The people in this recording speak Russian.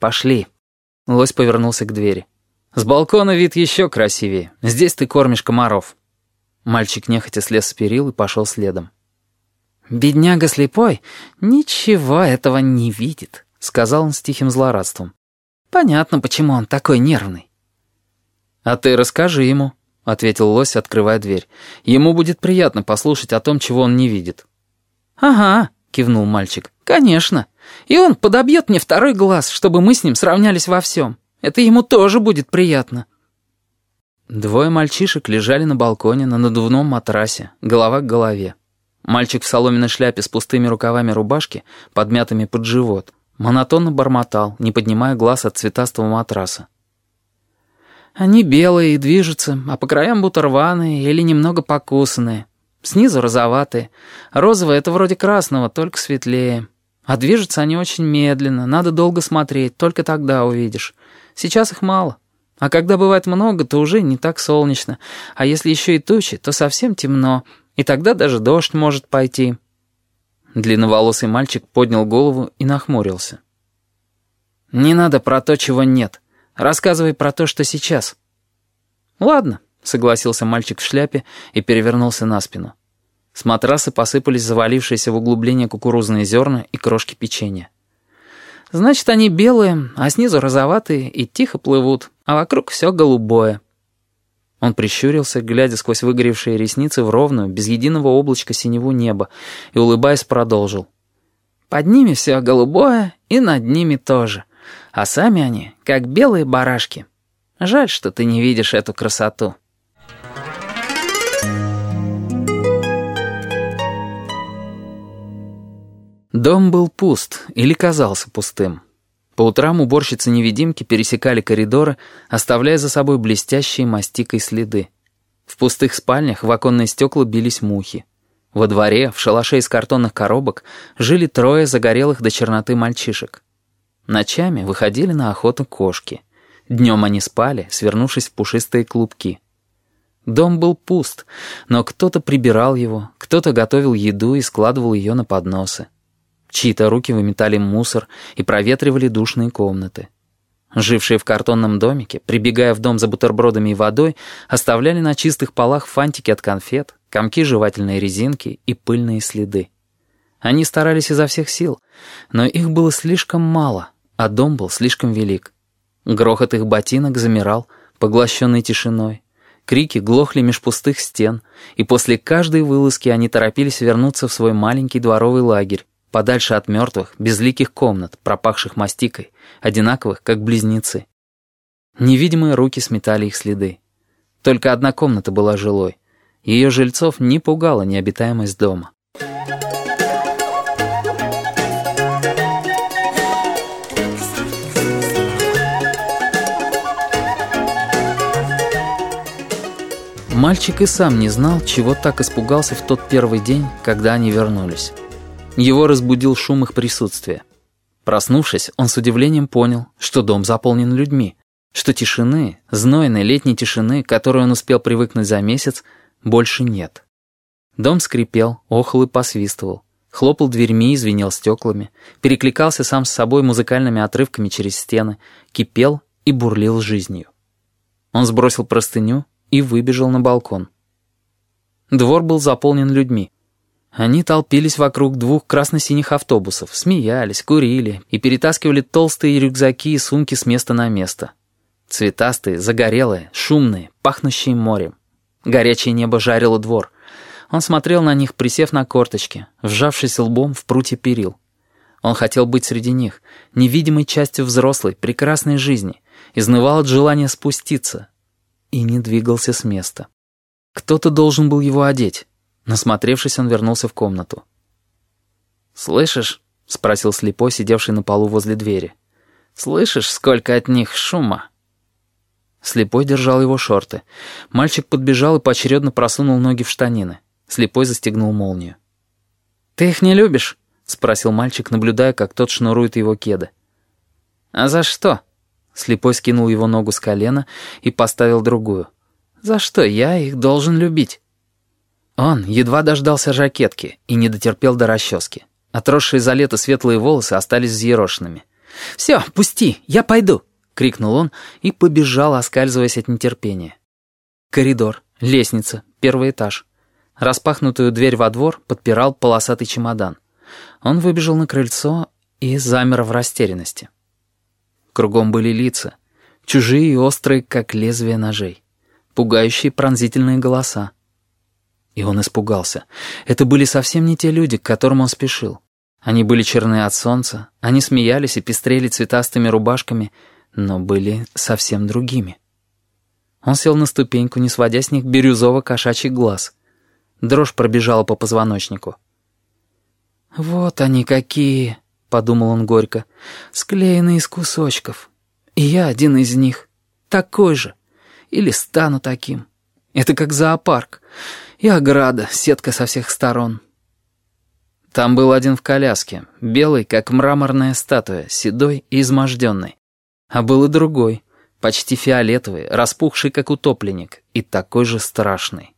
Пошли». Лось повернулся к двери. «С балкона вид еще красивее. Здесь ты кормишь комаров». Мальчик нехотя слез с перил и пошел следом. «Бедняга слепой ничего этого не видит», — сказал он с тихим злорадством. «Понятно, почему он такой нервный». «А ты расскажи ему», — ответил лось, открывая дверь. «Ему будет приятно послушать о том, чего он не видит». «Ага», — кивнул мальчик, — «конечно. И он подобьет мне второй глаз, чтобы мы с ним сравнялись во всем. Это ему тоже будет приятно». Двое мальчишек лежали на балконе на надувном матрасе, голова к голове. Мальчик в соломенной шляпе с пустыми рукавами рубашки, подмятыми под живот, монотонно бормотал, не поднимая глаз от цветастого матраса. «Они белые и движутся, а по краям будто рваные или немного покусанные. Снизу розоватые. Розовое — это вроде красного, только светлее. А движутся они очень медленно, надо долго смотреть, только тогда увидишь. Сейчас их мало». А когда бывает много, то уже не так солнечно. А если еще и тучи, то совсем темно, и тогда даже дождь может пойти». Длинноволосый мальчик поднял голову и нахмурился. «Не надо про то, чего нет. Рассказывай про то, что сейчас». «Ладно», — согласился мальчик в шляпе и перевернулся на спину. С матраса посыпались завалившиеся в углубление кукурузные зерна и крошки печенья. Значит, они белые, а снизу розоватые и тихо плывут, а вокруг все голубое. Он прищурился, глядя сквозь выгоревшие ресницы в ровную, без единого облачка синеву неба, и, улыбаясь, продолжил. «Под ними все голубое, и над ними тоже. А сами они, как белые барашки. Жаль, что ты не видишь эту красоту». Дом был пуст или казался пустым. По утрам уборщицы-невидимки пересекали коридоры, оставляя за собой блестящие мастикой следы. В пустых спальнях в оконные стекла бились мухи. Во дворе, в шалаше из картонных коробок, жили трое загорелых до черноты мальчишек. Ночами выходили на охоту кошки. Днем они спали, свернувшись в пушистые клубки. Дом был пуст, но кто-то прибирал его, кто-то готовил еду и складывал ее на подносы. Чьи-то руки выметали мусор и проветривали душные комнаты. Жившие в картонном домике, прибегая в дом за бутербродами и водой, оставляли на чистых полах фантики от конфет, комки жевательной резинки и пыльные следы. Они старались изо всех сил, но их было слишком мало, а дом был слишком велик. Грохот их ботинок замирал, поглощенный тишиной. Крики глохли меж пустых стен, и после каждой вылазки они торопились вернуться в свой маленький дворовый лагерь, подальше от мертвых, безликих комнат, пропахших мастикой, одинаковых, как близнецы. Невидимые руки сметали их следы. Только одна комната была жилой. Ее жильцов не пугала необитаемость дома. Мальчик и сам не знал, чего так испугался в тот первый день, когда они вернулись. Его разбудил шум их присутствия. Проснувшись, он с удивлением понял, что дом заполнен людьми, что тишины, знойной летней тишины, которой он успел привыкнуть за месяц, больше нет. Дом скрипел, охал и посвистывал, хлопал дверьми и звенел стеклами, перекликался сам с собой музыкальными отрывками через стены, кипел и бурлил жизнью. Он сбросил простыню и выбежал на балкон. Двор был заполнен людьми. Они толпились вокруг двух красно-синих автобусов, смеялись, курили и перетаскивали толстые рюкзаки и сумки с места на место. Цветастые, загорелые, шумные, пахнущие морем. Горячее небо жарило двор. Он смотрел на них, присев на корточки, вжавшись лбом в прутье перил. Он хотел быть среди них, невидимой частью взрослой, прекрасной жизни, изнывал от желания спуститься и не двигался с места. Кто-то должен был его одеть. Насмотревшись, он вернулся в комнату. «Слышишь?» — спросил слепой, сидевший на полу возле двери. «Слышишь, сколько от них шума?» Слепой держал его шорты. Мальчик подбежал и поочередно просунул ноги в штанины. Слепой застегнул молнию. «Ты их не любишь?» — спросил мальчик, наблюдая, как тот шнурует его кеды. «А за что?» Слепой скинул его ногу с колена и поставил другую. «За что я их должен любить?» Он едва дождался жакетки и не дотерпел до расчески. Отросшие за лето светлые волосы остались взъерошенными. «Все, пусти, я пойду!» — крикнул он и побежал, оскальзываясь от нетерпения. Коридор, лестница, первый этаж. Распахнутую дверь во двор подпирал полосатый чемодан. Он выбежал на крыльцо и замер в растерянности. Кругом были лица, чужие и острые, как лезвие ножей, пугающие пронзительные голоса. И он испугался. Это были совсем не те люди, к которым он спешил. Они были черны от солнца, они смеялись и пестрели цветастыми рубашками, но были совсем другими. Он сел на ступеньку, не сводя с них бирюзово-кошачий глаз. Дрожь пробежала по позвоночнику. «Вот они какие!» — подумал он горько. «Склеены из кусочков. И я один из них. Такой же. Или стану таким. Это как зоопарк. И ограда, сетка со всех сторон». Там был один в коляске, белый, как мраморная статуя, седой и изможденный. А был и другой, почти фиолетовый, распухший, как утопленник, и такой же страшный.